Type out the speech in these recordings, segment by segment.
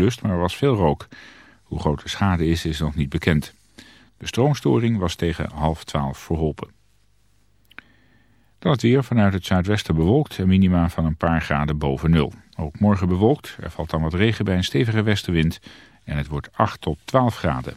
lust, maar er was veel rook. Hoe groot de schade is, is nog niet bekend. De stroomstoring was tegen half twaalf verholpen. Dan het weer vanuit het zuidwesten bewolkt en minima van een paar graden boven nul. Ook morgen bewolkt, er valt dan wat regen bij een stevige westenwind en het wordt 8 tot 12 graden.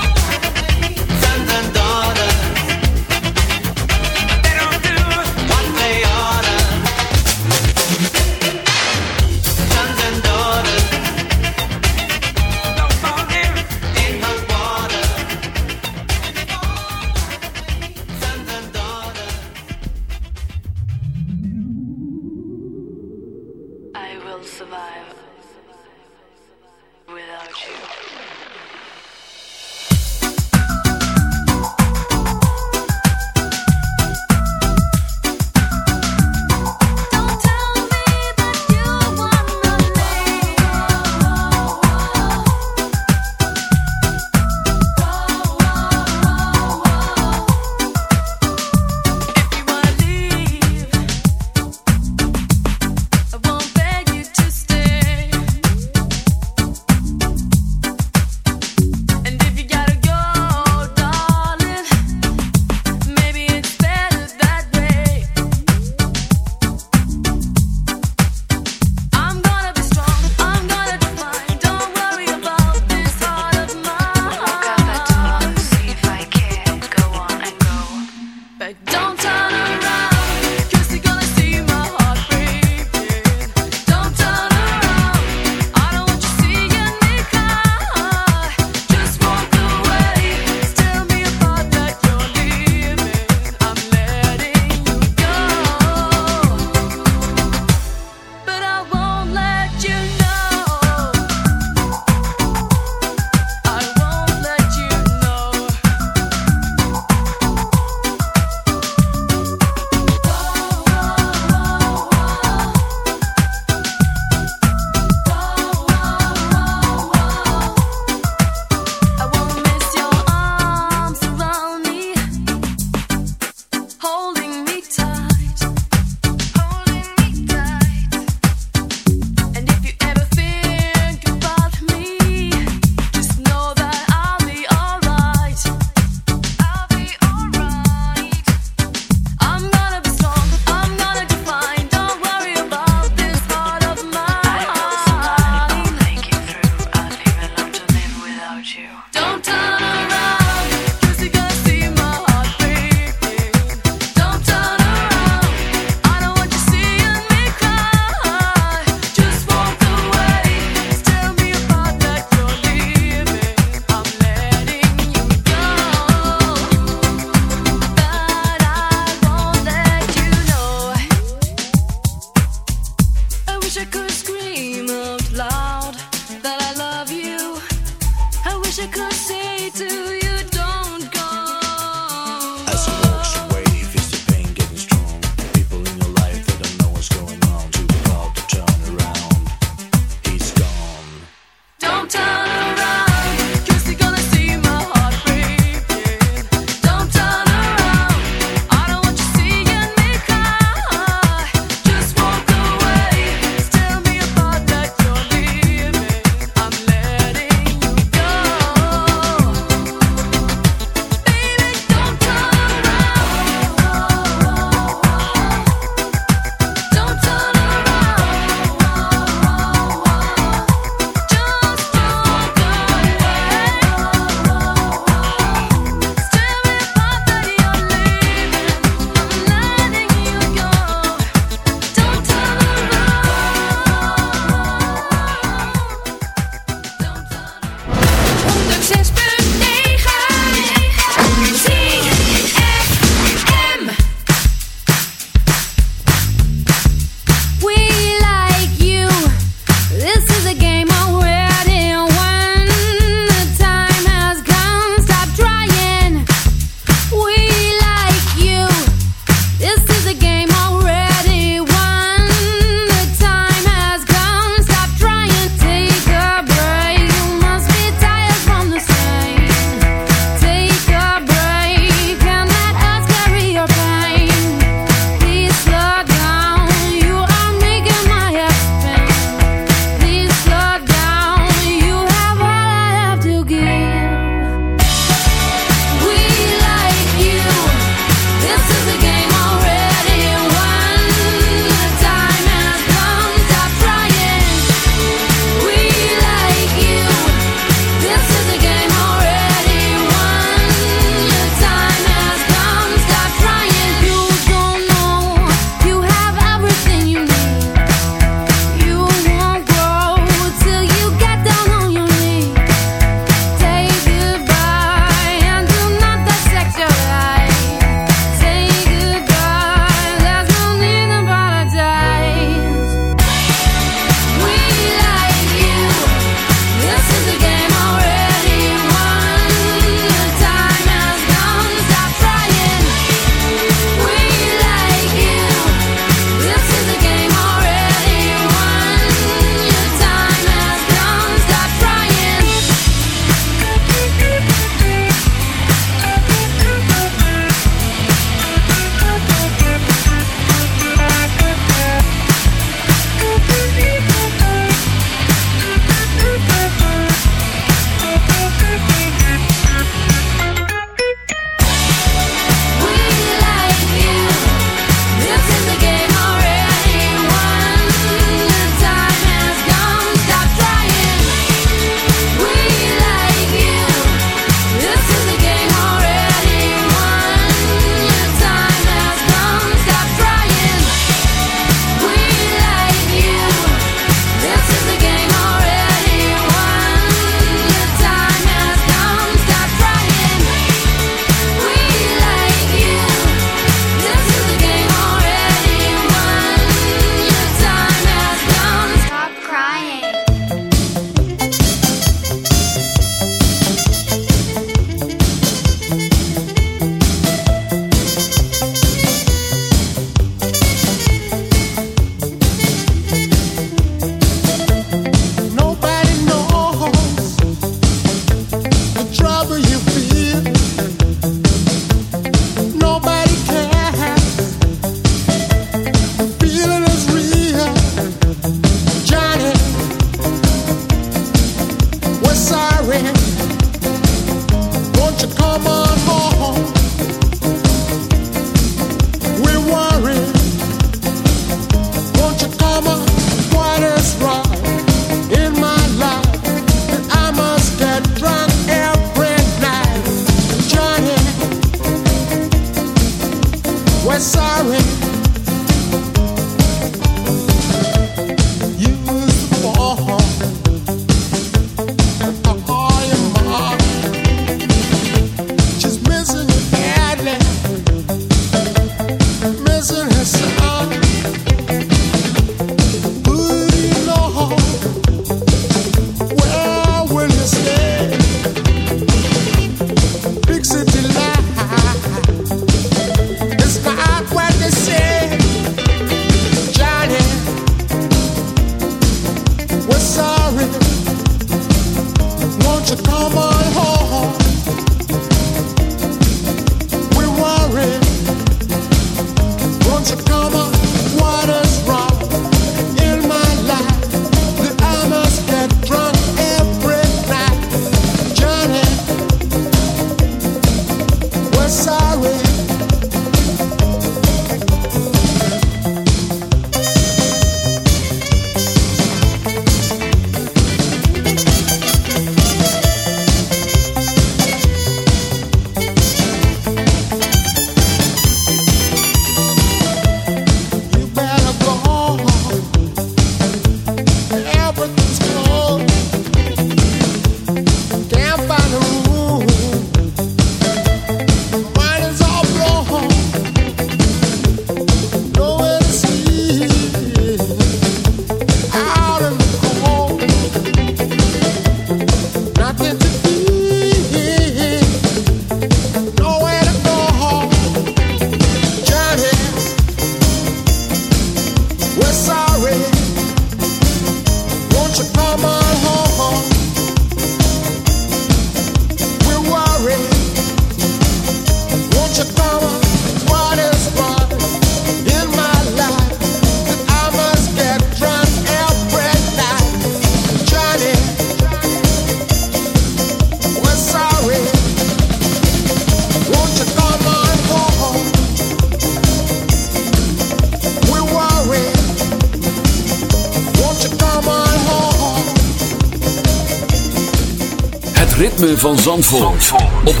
Van Zandvoort, op 106.9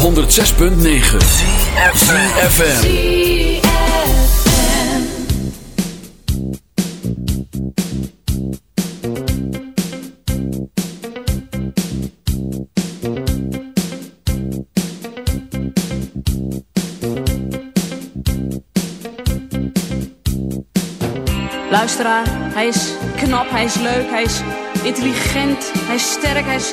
CFFM Luisteraar, hij is knap, hij is leuk, hij is intelligent, hij is sterk, hij is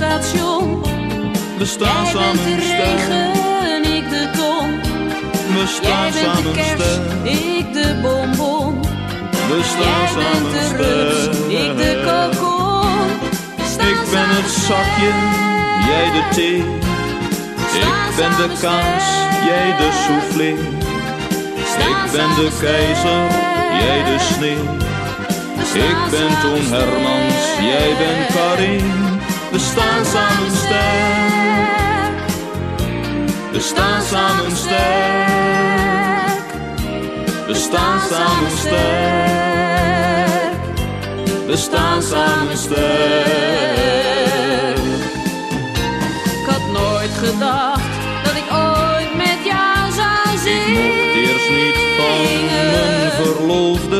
station. We staan Jij samen bent de regen, ik de ton. We staan Jij samen bent de kerst, ik de bonbon. We staan Jij samen bent de ik de kokon. Ik ben het zakje, jij de thee. Ik ben de kaas, jij de soufflé. Ik ben de keizer, jij de sneeuw. Ik ben Toon Hermans, jij bent Karin. We staan samen sterk. We staan samen sterk. We staan samen sterk. We staan samen sterk. Ik had nooit gedacht dat ik ooit met jou zou zien. Ik mocht eerst niet van mijn verloofde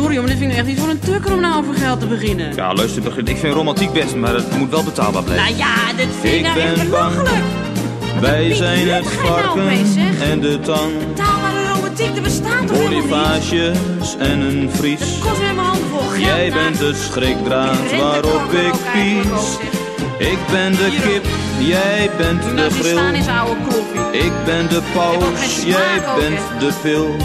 Sorry, maar dit vind ik echt niet voor een tukker om nou over geld te beginnen. Ja, luister, ik vind romantiek best, maar het moet wel betaalbaar blijven. Nou ja, dit vind ik, nou echt belachelijk. Wij zijn het varken nou en de tang. Betaalbare romantiek, er bestaat toch Bonifages en een vries. Dat kost weer mijn hand vol geld. Jij bent de schrikdraad waarop ik pies. Ik ben de kip, jij bent de grill. staan is oude koffie. Ik ben de paus, jij bent de pil.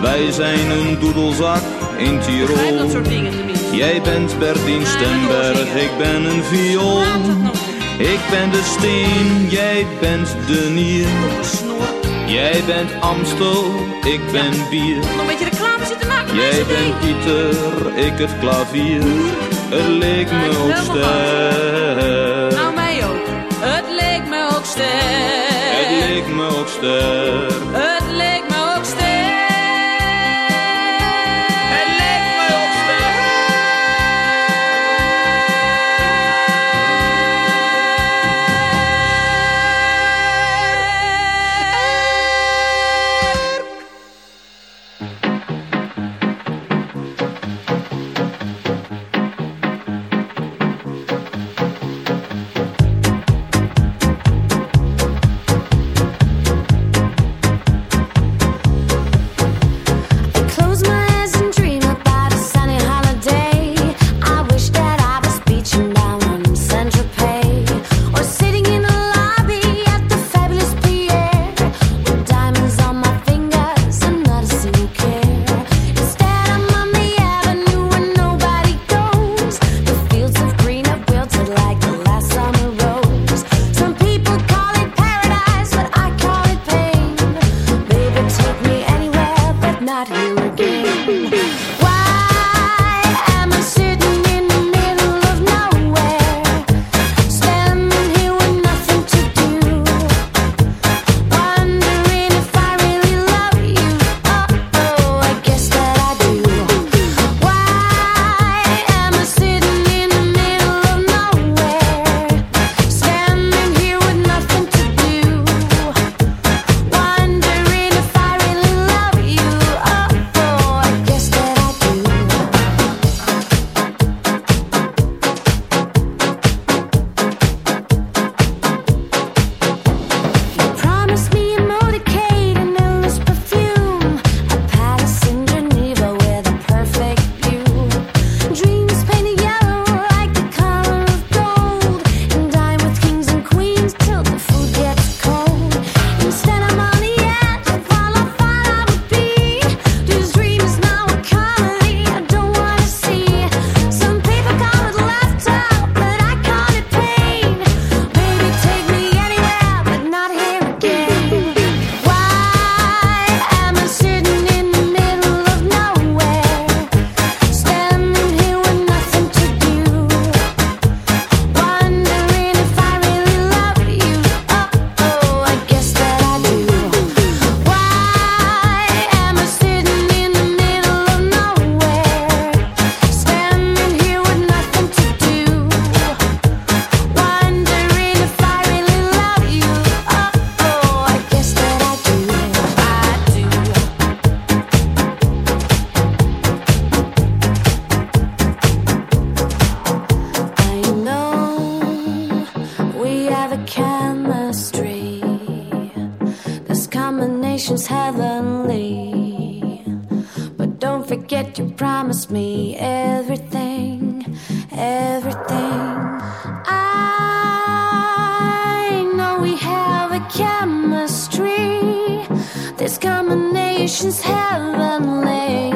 Wij zijn een doedelzak in Tirol. dat soort dingen Jij bent Bertien Stemberg, ik ben een viool. Ik ben de steen, jij bent de nier. Jij bent Amstel, ik ben bier. Jij bent Pieter, ik het klavier. Het leek me ook ster. Nou mij ook. Het leek me ook ster. Leek me ook ster. Het leek me This combination's heavenly.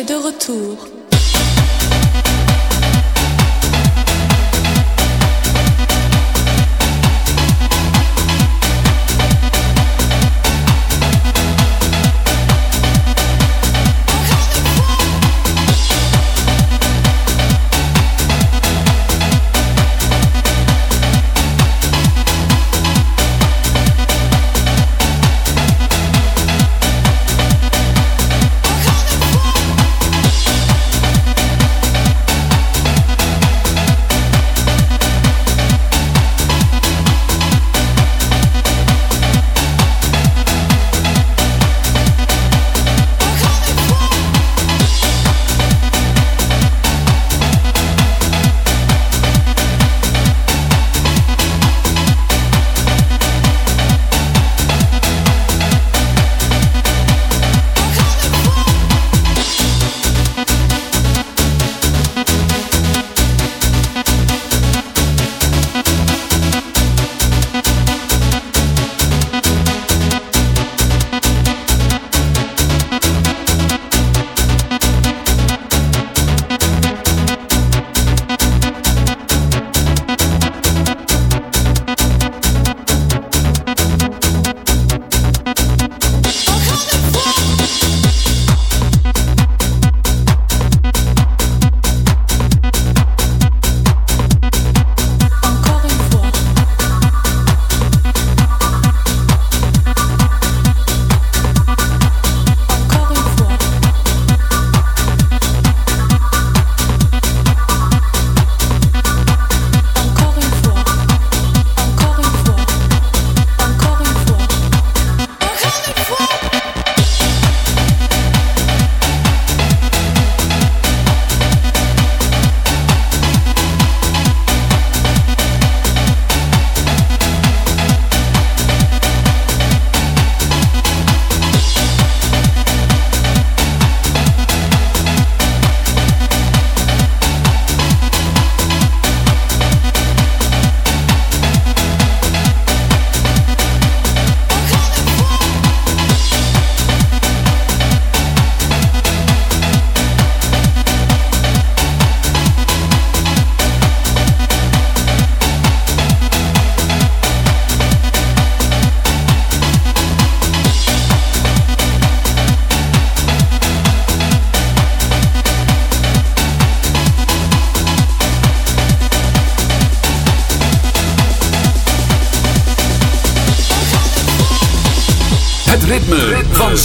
fais de.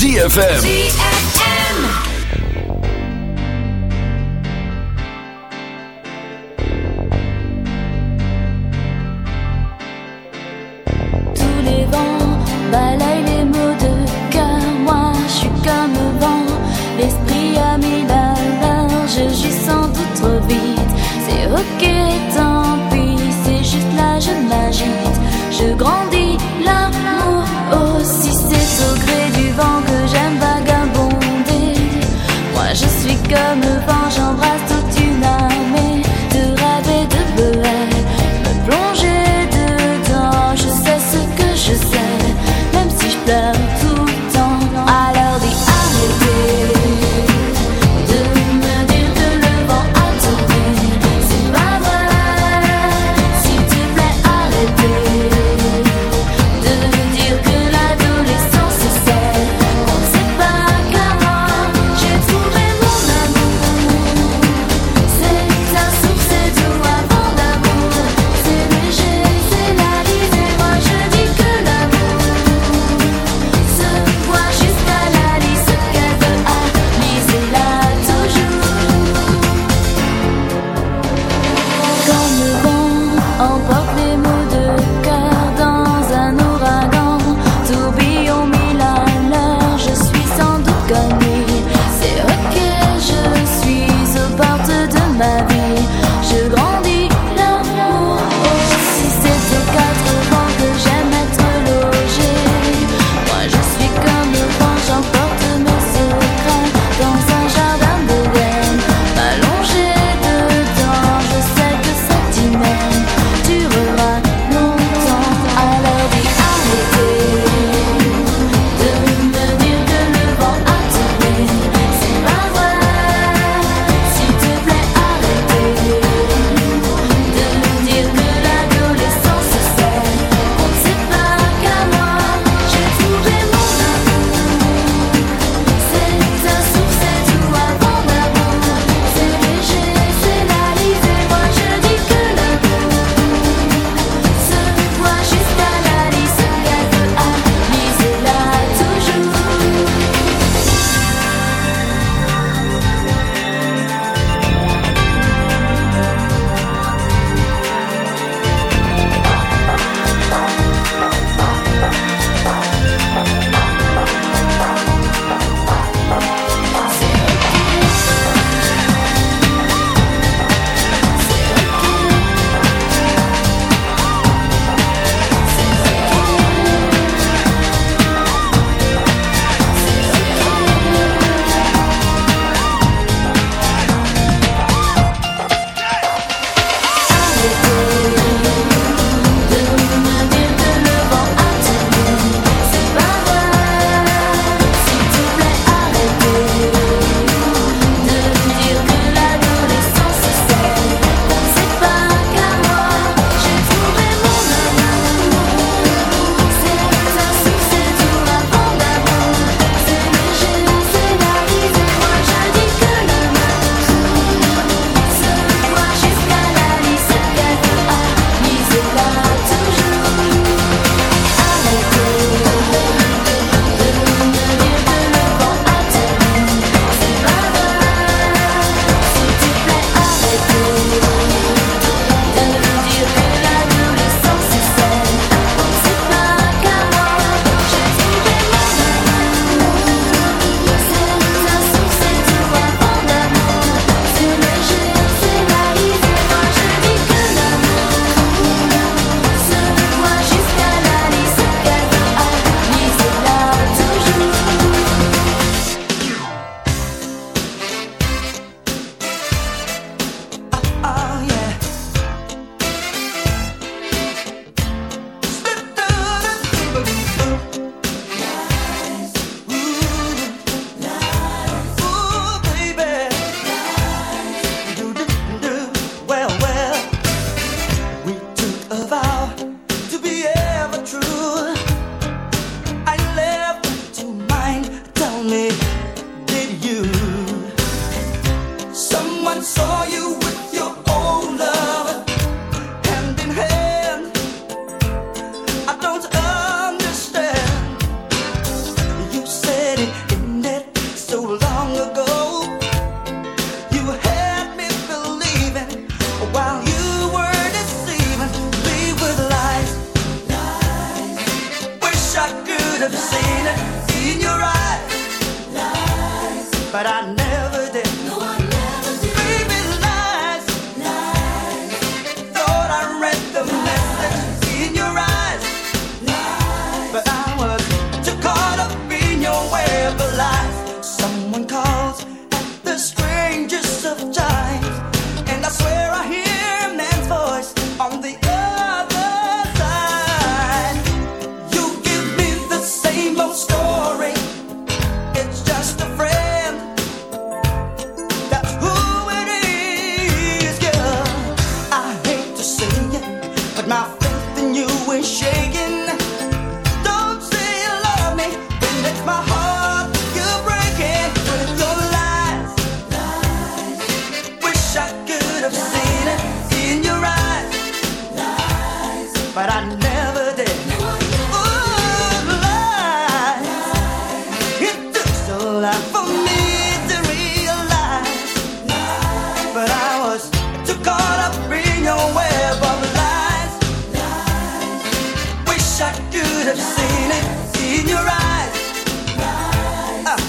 ZFM.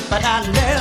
But I never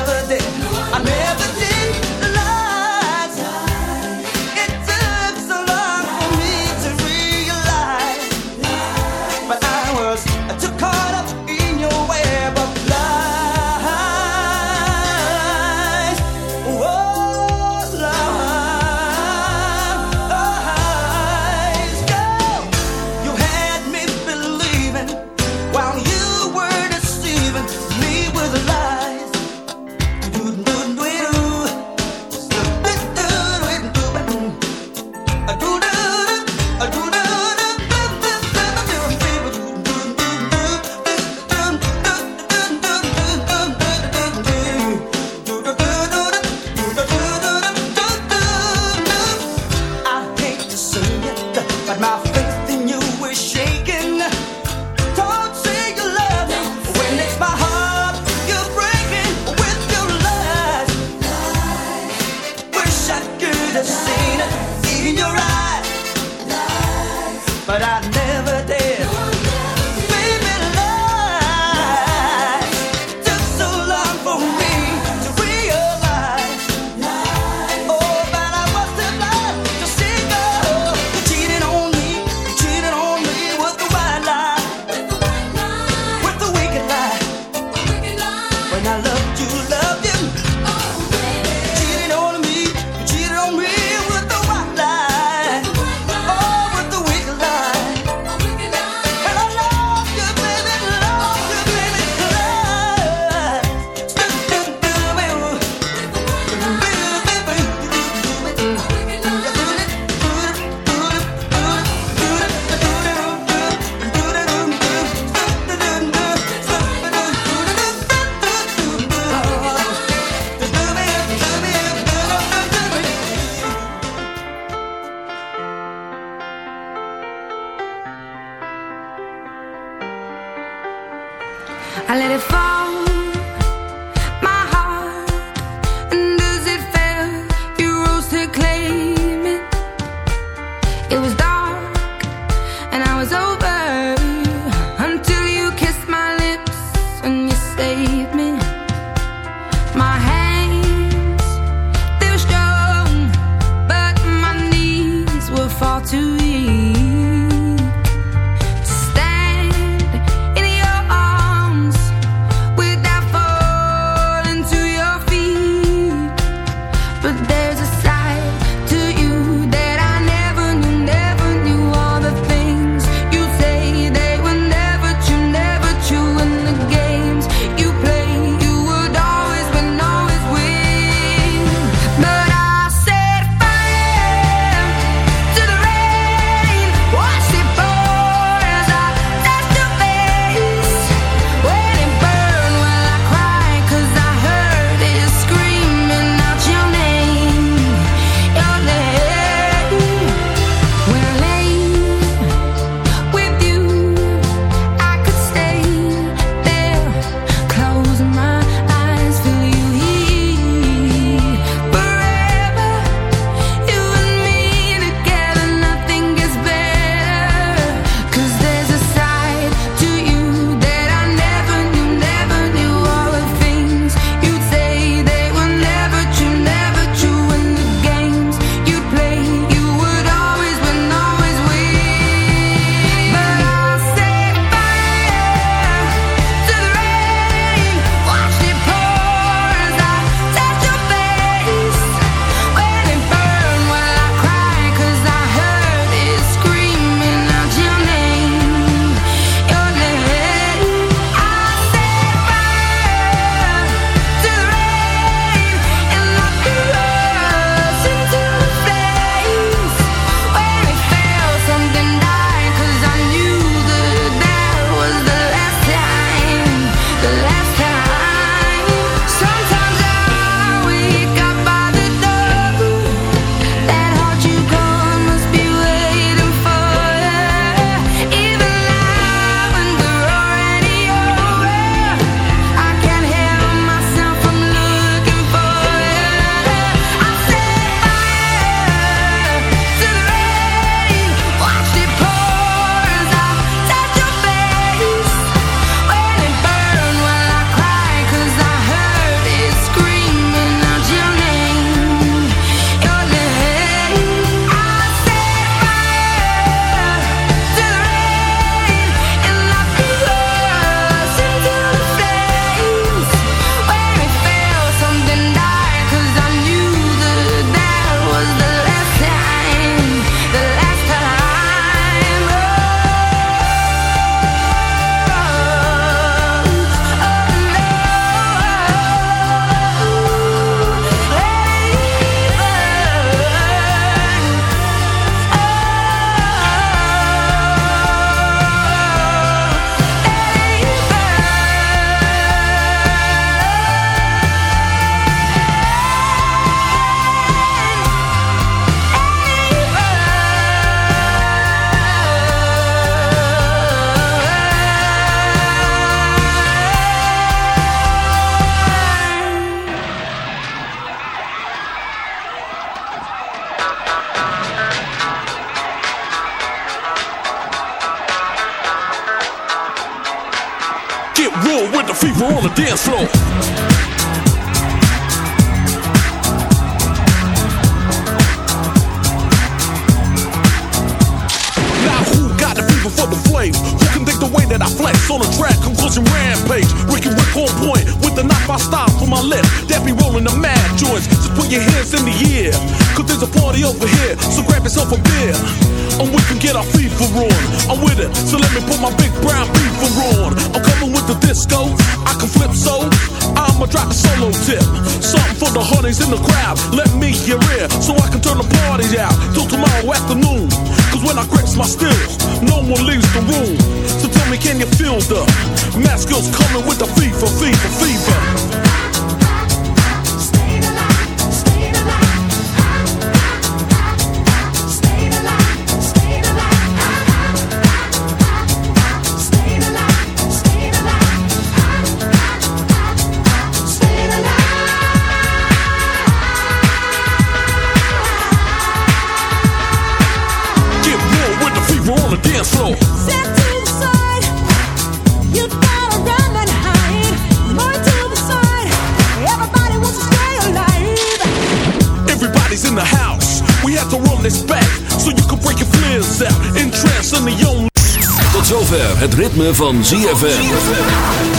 zover het ritme van ZFM.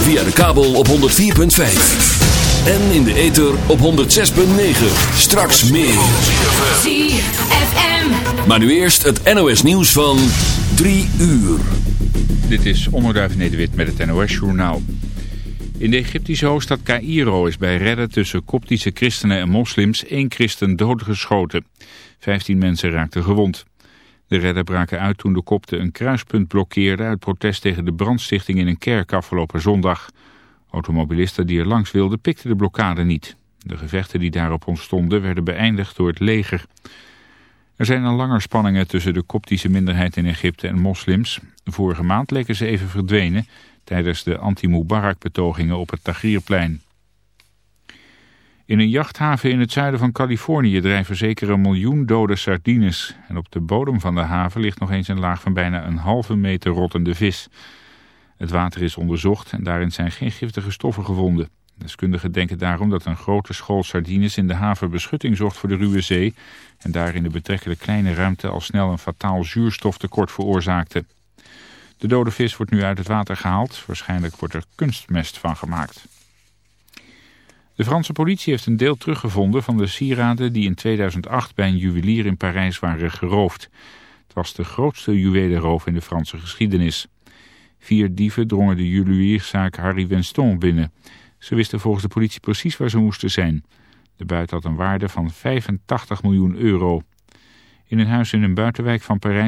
Via de kabel op 104.5. En in de ether op 106.9. Straks meer. ZFM. Maar nu eerst het NOS nieuws van 3 uur. Dit is Onderduif Nederwit met het NOS-journaal. In de Egyptische hoofdstad Cairo is bij redden tussen koptische christenen en moslims één christen doodgeschoten. Vijftien mensen raakten gewond. De redden braken uit toen de kopten een kruispunt blokkeerden uit protest tegen de brandstichting in een kerk afgelopen zondag. Automobilisten die er langs wilden pikten de blokkade niet. De gevechten die daarop ontstonden werden beëindigd door het leger. Er zijn al langer spanningen tussen de koptische minderheid in Egypte en moslims. Vorige maand leken ze even verdwenen tijdens de anti-Mubarak-betogingen op het Tahrirplein. In een jachthaven in het zuiden van Californië drijven zeker een miljoen dode sardines. En op de bodem van de haven ligt nog eens een laag van bijna een halve meter rottende vis. Het water is onderzocht en daarin zijn geen giftige stoffen gevonden. Deskundigen denken daarom dat een grote school sardines in de haven beschutting zorgt voor de ruwe zee... en daar in de betrekkelijk kleine ruimte al snel een fataal zuurstoftekort veroorzaakte. De dode vis wordt nu uit het water gehaald. Waarschijnlijk wordt er kunstmest van gemaakt. De Franse politie heeft een deel teruggevonden van de sieraden die in 2008 bij een juwelier in Parijs waren geroofd. Het was de grootste juwelenroof in de Franse geschiedenis. Vier dieven drongen de juwelierszaak Harry Winston binnen. Ze wisten volgens de politie precies waar ze moesten zijn. De buit had een waarde van 85 miljoen euro. In een huis in een buitenwijk van Parijs